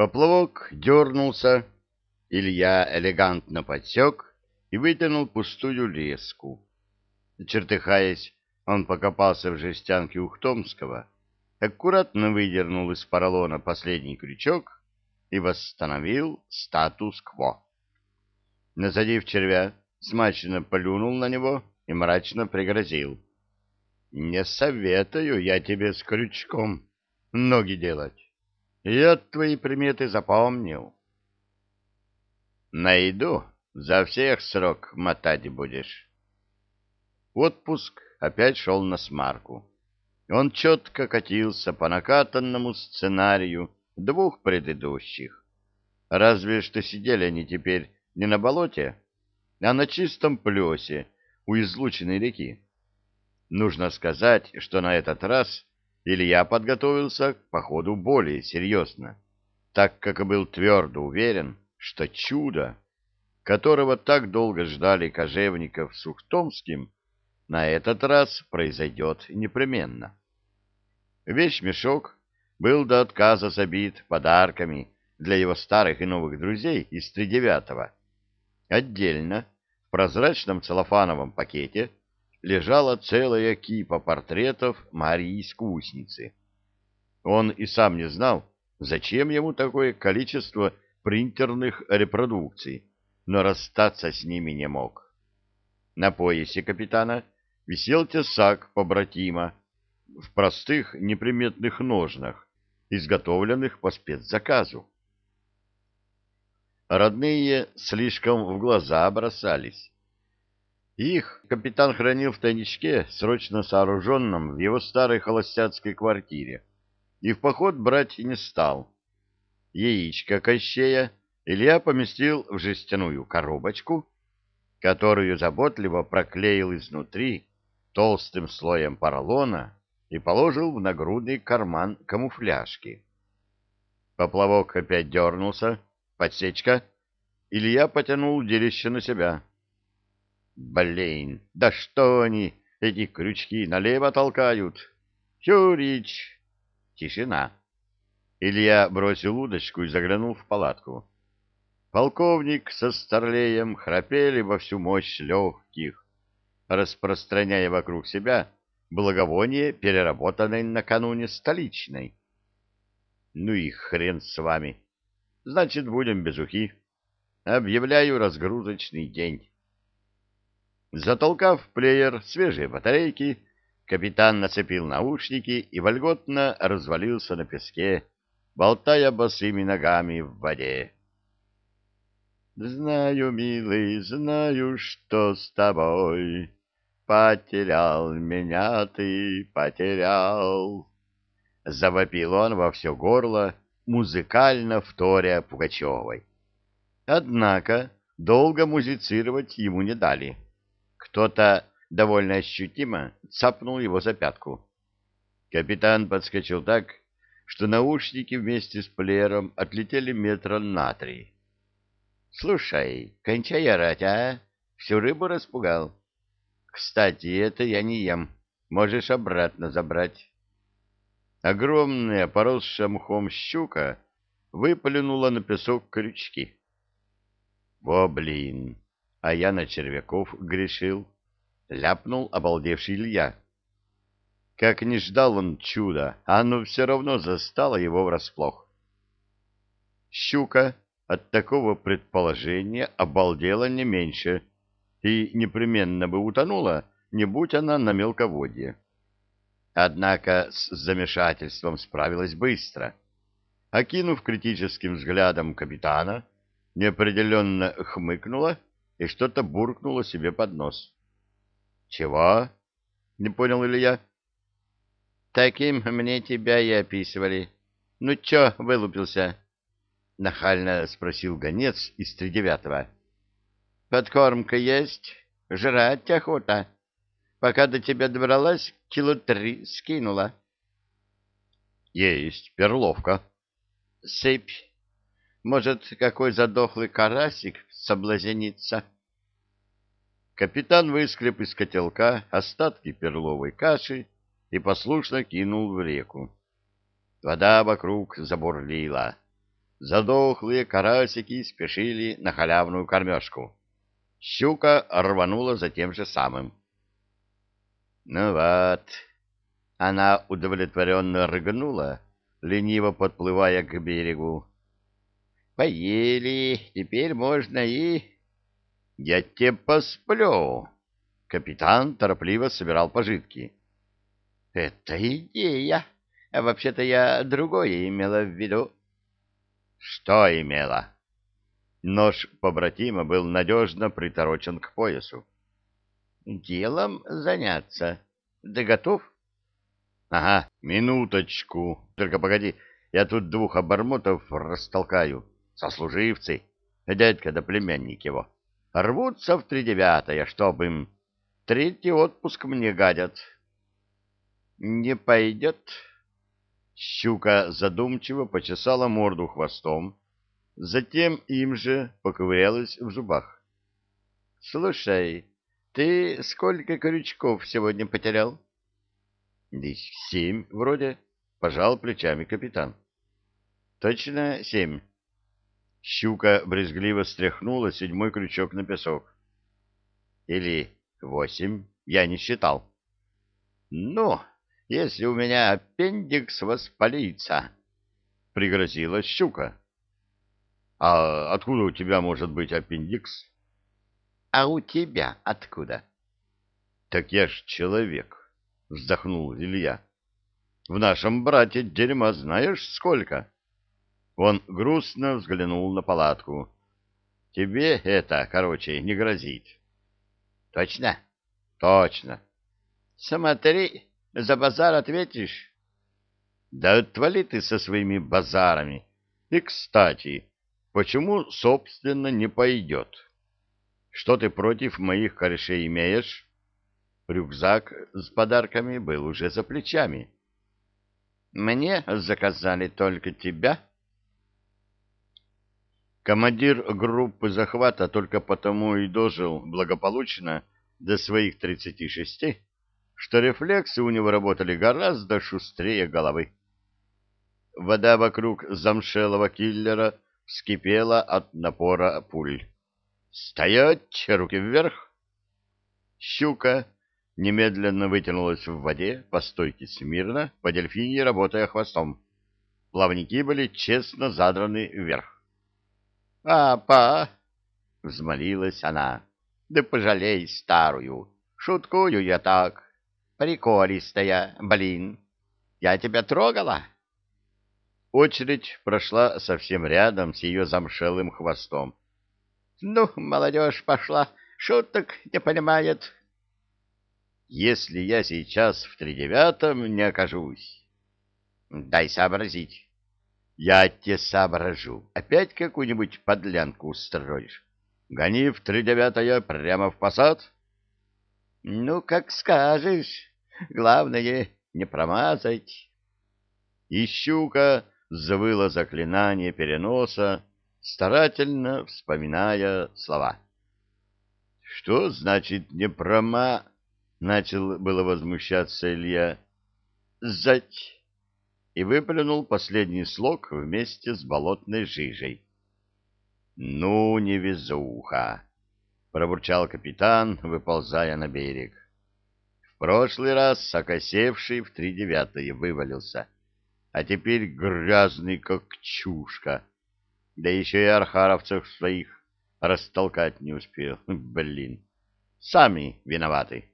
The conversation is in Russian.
Поплавок дернулся, Илья элегантно подсек и вытянул пустую леску. Чертыхаясь, он покопался в жестянке Ухтомского, аккуратно выдернул из поролона последний крючок и восстановил статус-кво. Насадив червя, смачно плюнул на него и мрачно пригрозил. — Не советую я тебе с крючком ноги делать. Я твои приметы запомнил. — Найду, за всех срок мотать будешь. Отпуск опять шел на смарку. Он четко катился по накатанному сценарию двух предыдущих. Разве что сидели они теперь не на болоте, а на чистом плесе у излученной реки. Нужно сказать, что на этот раз Илья подготовился к походу более серьезно, так как был твердо уверен, что чудо, которого так долго ждали кожевников с Ухтомским, на этот раз произойдет непременно. Вещь-мешок был до отказа забит подарками для его старых и новых друзей из тридевятого. Отдельно, в прозрачном целлофановом пакете, лежала целая кипа портретов Марии-искусницы. Он и сам не знал, зачем ему такое количество принтерных репродукций, но расстаться с ними не мог. На поясе капитана висел тесак побратима в простых неприметных ножнах, изготовленных по спецзаказу. Родные слишком в глаза бросались. Их капитан хранил в тайничке, срочно сооруженном в его старой холостяцкой квартире, и в поход брать не стал. Яичко Кощея Илья поместил в жестяную коробочку, которую заботливо проклеил изнутри толстым слоем поролона и положил в нагрудный карман камуфляжки. Поплавок опять дернулся, подсечка. Илья потянул делище на себя. Блин, да что они, эти крючки, налево толкают? Чурич! Тишина. Илья бросил удочку и заглянул в палатку. Полковник со старлеем храпели во всю мощь легких, распространяя вокруг себя благовоние, переработанной накануне столичной. Ну и хрен с вами. Значит, будем без ухи. Объявляю разгрузочный день. Затолкав в плеер свежие батарейки, капитан нацепил наушники и вольготно развалился на песке, болтая босыми ногами в воде. «Знаю, милый, знаю, что с тобой. Потерял меня ты, потерял». Завопил он во все горло, музыкально вторя Пугачевой. Однако долго музицировать ему не дали. Кто-то довольно ощутимо цапнул его за пятку. Капитан подскочил так, что наушники вместе с плеером отлетели метра на три. — Слушай, кончай орать, а? Всю рыбу распугал. Кстати, это я не ем. Можешь обратно забрать. Огромная, поросшая мхом щука выплюнула на песок крючки. Во, блин! А я на червяков грешил. Ляпнул обалдевший Илья. Как не ждал он чуда, а оно все равно застало его врасплох. Щука от такого предположения обалдела не меньше и непременно бы утонула, не будь она на мелководье. Однако с замешательством справилась быстро. Окинув критическим взглядом капитана, неопределенно хмыкнула и что-то буркнула себе под нос. — Чего? — не понял Илья. — Таким мне тебя и описывали. Ну чё вылупился? — нахально спросил гонец из тридевятого. — Подкормка есть? Жрать охота? — Пока до тебя добралась, кило три скинула. Есть перловка. Сыпь. Может, какой задохлый карасик соблазнится? Капитан выскреб из котелка остатки перловой каши и послушно кинул в реку. Вода вокруг забурлила. Задохлые карасики спешили на халявную кормежку. Щука рванула за тем же самым. Ну вот, она удовлетворенно рыгнула, лениво подплывая к берегу. Поели, теперь можно и... Я тебе посплю. Капитан торопливо собирал пожитки. Это идея. А вообще-то я другое имела в виду. Что имела? Нож побратима был надежно приторочен к поясу. Делом заняться. Ты готов? Ага, минуточку. Только погоди, я тут двух обормотов растолкаю. Сослуживцы, дядька да племянник его. Рвутся в тридевятое, чтоб им... Третий отпуск мне гадят. Не пойдет. Щука задумчиво почесала морду хвостом, затем им же поковырялась в зубах. — Слушай, ты сколько крючков сегодня потерял? — Семь, вроде, — пожал плечами капитан. — Точно семь. Щука брезгливо стряхнула седьмой крючок на песок. — Или восемь, я не считал. — Ну, если у меня аппендикс воспалится, — пригрозила щука. — А откуда у тебя может быть аппендикс? — А у тебя откуда? — Так я ж человек, — вздохнул Илья. — В нашем брате дерьма знаешь сколько? Он грустно взглянул на палатку. — Тебе это, короче, не грозит. — Точно? — Точно. — Смотри, за базар ответишь? — Да отвали ты со своими базарами. И, кстати, почему, собственно, не пойдет? — что ты против моих корешей имеешь? Рюкзак с подарками был уже за плечами. Мне заказали только тебя. Командир группы захвата только потому и дожил благополучно до своих тридцати шести, что рефлексы у него работали гораздо шустрее головы. Вода вокруг замшелого киллера вскипела от напора пуль. «Стоять! Руки вверх!» Щука немедленно вытянулась в воде по стойке смирно, по дельфине работая хвостом. Плавники были честно задраны вверх. «Папа!» — взмолилась она. «Да пожалей старую! Шуткую я так! Приколистая, блин! Я тебя трогала?» Очередь прошла совсем рядом с ее замшелым хвостом. Ну, молодежь пошла, шуток не понимает. Если я сейчас в тридевятом не окажусь, дай сообразить. Я тебе соображу. Опять какую-нибудь подлянку устроишь. Гони в тридевятое прямо в посад. Ну, как скажешь. Главное, не промазать. И щука завыла заклинание переноса, старательно вспоминая слова. «Что значит не прома?» — начал было возмущаться Илья. «Зать!» И выплюнул последний слог вместе с болотной жижей. «Ну, невезуха!» — пробурчал капитан, выползая на берег. В прошлый раз окосевший в три девятые вывалился, а теперь грязный, как чушка да еще и архаровцев своих растолкать не успел. Блин, сами виноваты.